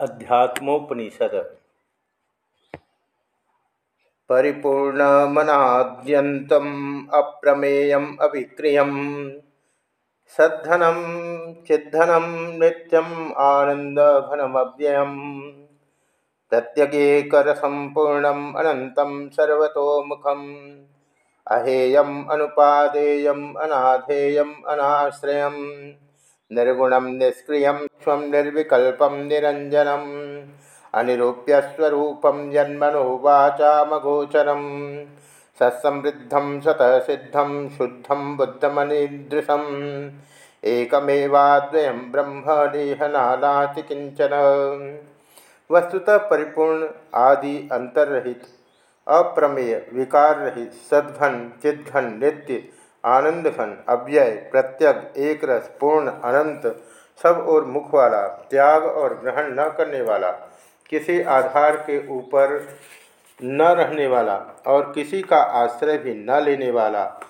अध्यात्मोपनिषद। परिपूर्णमनाद्यन्तम् अप्रमेयम् अविक्रियं सद्धनं चिद्धनं नित्यम्, आनन्दघनमव्ययम्। प्रत्यगेकरसम्पूर्णम् अनन्तं सर्वतोमुखम्। अहेयम्, अनुपादेयम्, अनाधेयम्, अनाश्रयम्। निर्गुणं, निष्क्रियं, स्वं निर्विकल्पं निरञ्जनम् अनिरूप्यस्वरूपं जन्मनो वाचामगोचरं सत्समृद्धं सतः सिद्धं शुद्धं बुद्धमनिदृशम् एकमेवाद्वयं ब्रह्म देहनानाति किंचन वस्तुतः परिपूर्ण, आदि अंतर्रहित, अप्रमेय विकार रहित सद्घन, चिद्घन, नित्य आनंद घन अव्यय, प्रत्यग, एक रस, पूर्ण, अनंत, सब और मुख वाला, त्याग और ग्रहण न करने वाला, किसी आधार के ऊपर न रहने वाला और किसी का आश्रय भी न लेने वाला,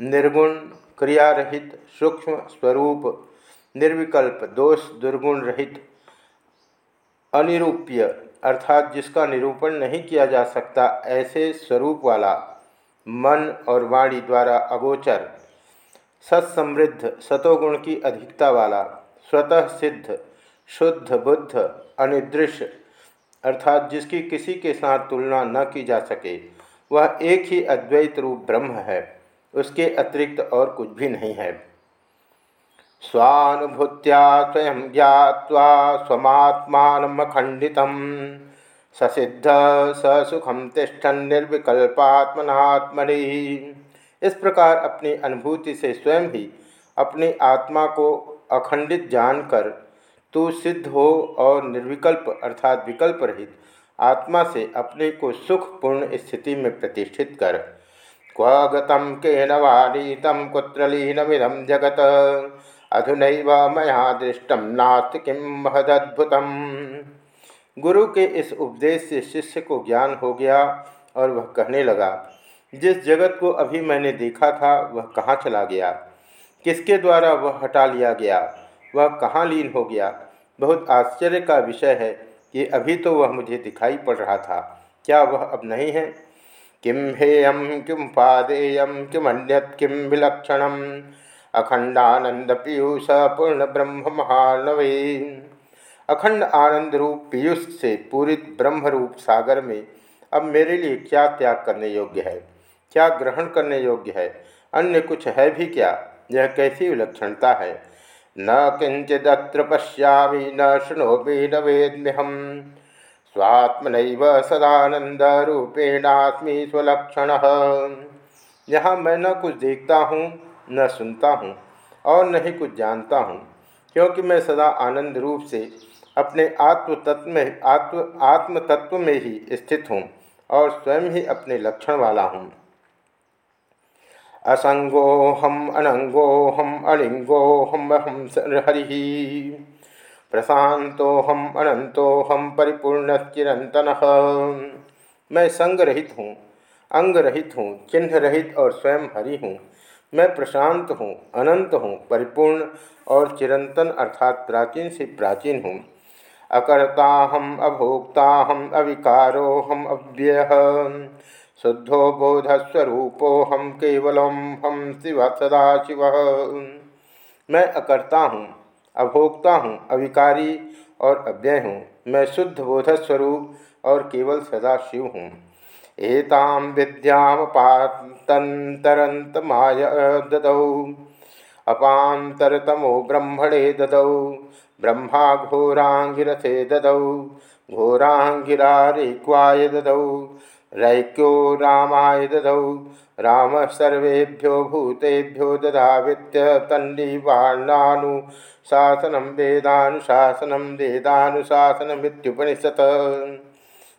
निर्गुण क्रिया रहित सूक्ष्म स्वरूप, निर्विकल्प, दोष, दुर्गुण रहित, अनिरूप्य, अर्थात जिसका निरूपण नहीं किया जा सकता, ऐसे स्वरूप वाला। मन और वाणी द्वारा अगोचर, सत्समृद्ध, सतोगुण की अधिकता वाला, स्वतः सिद्ध, शुद्ध, बुद्ध अनिदृश्य अर्थात जिसकी किसी के साथ तुलना न की जा सके, वह एक ही अद्वैत रूप ब्रह्म है, उसके अतिरिक्त और कुछ भी नहीं है। स्वानुभूत्या स्वयं ज्ञावा स्वत्माखंडित ससिद्ध ससुखम तिष्ठन निर्विकल्पात्मनात्मनि। इस प्रकार अपनी अनुभूति से स्वयं ही अपनी आत्मा को अखंडित जानकर तू सिद्ध हो और निर्विकल्प अर्थात विकल्प रहित आत्मा से अपने को सुखपूर्ण स्थिति में प्रतिष्ठित कर। क्व गतम के नवानीतम कुत्र लीनमिदम जगत। अधुनैव मया दृष्टम नाथ किम महदद्भुतम। गुरु के इस उपदेश से शिष्य को ज्ञान हो गया और वह कहने लगा, जिस जगत को अभी मैंने देखा था, वह कहाँ चला गया? किसके द्वारा वह हटा लिया गया? वह कहाँ लीन हो गया? बहुत आश्चर्य का विषय है कि अभी तो वह मुझे दिखाई पड़ रहा था। क्या वह अब नहीं है? किम हेयम किम पादेयम किम अन्यत किम विलक्षणम? अखंडानंद पीयूष पूर्ण ब्रह्म महानवे अखंड आनंद रूप पीयूष से पूरित ब्रह्म रूप सागर में अब मेरे लिए क्या त्याग करने योग्य है? क्या ग्रहण करने योग्य है? अन्य कुछ है भी क्या? यह कैसी विलक्षणता है? न किंचिदत्र पश्या न शृणोपि न वेद्म्यहम। स्वात्मन सदानंद रूपेणास्मी स्वलक्षण। यहाँ मैं न कुछ देखता हूँ, न सुनता हूँ और न ही कुछ जानता हूँ, क्योंकि मैं सदा आनंद रूप से अपने आत्म तत्व में, आत्म आत्म तत्व में ही स्थित हूँ और स्वयं ही अपने लक्षण वाला हूँ। असंगोहम अनंगोहम अलिंगोहम हम अलिंगो हम हम हरि। प्रशांतोहम अनंतोहम परिपूर्ण चिरंतन। मैं संग रहित हूँ अंग रहित हूँ चिन्ह रहित और स्वयं हरि हूँ। मैं प्रशांत हूँ, अनंत हूँ, परिपूर्ण और चिरंतन अर्थात प्राचीन से प्राचीन हूँ। अकर्ता हम अभोक्ता हम अविकारो हम अव्यय। शुद्धो बोधस्वरूपो हम केवलम हम शिव, सदा शिव। मैं अकर्ता हूँ, अभोक्ता हूँ, अविकारी और अव्यय हूँ। मैं शुद्ध बोधस्वरूप और केवल सदा शिव हूँ। एताम विद्याम पातंतरंत माय ददौ। अपातरतमो ब्रह्मणे ददौ। ब्रह्मा घोरांगिरथे ददौ घोरांगिरा रेक्वाय ददौ रैक्यो रामाय ददौ राम सर्वेभ्यो भूतेभ्यो ददावित्य तन्निवाणानुशासनम वेदानुशासनम वेदानुशासनमित्युपनिषत्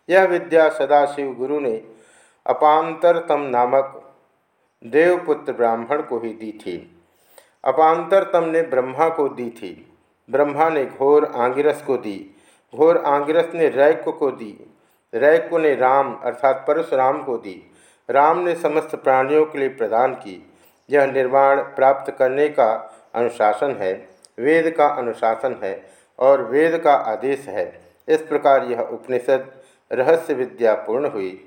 यह विद्या सदाशिव गुरु ने अपांतरतम नामक देवपुत्र ब्राह्मण को ही दी थी। अपांतरतम ने ब्रह्मा को दी थी। ब्रह्मा ने घोर आंगिरस को दी, घोर आंगिरस ने रैक्य को दी रैक्य ने राम अर्थात परशुराम को दी। राम ने समस्त प्राणियों के लिए प्रदान की। यह निर्माण प्राप्त करने का अनुशासन है, वेद का अनुशासन है और वेद का आदेश है। इस प्रकार यह उपनिषद रहस्य विद्या पूर्ण हुई।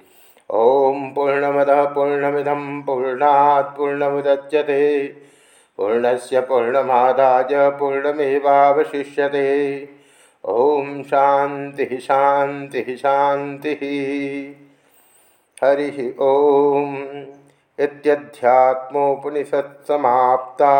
ओम पूर्णमद पूर्णमिदम पूर्णात् पूर्णमुदच्यते। पूर्णस्य पूर्णमादाय पूर्णमेवावशिष्यते। ओम शांति शांति शांति हरि ओम। इत्यध्यात्मोपनिषत् समाप्ता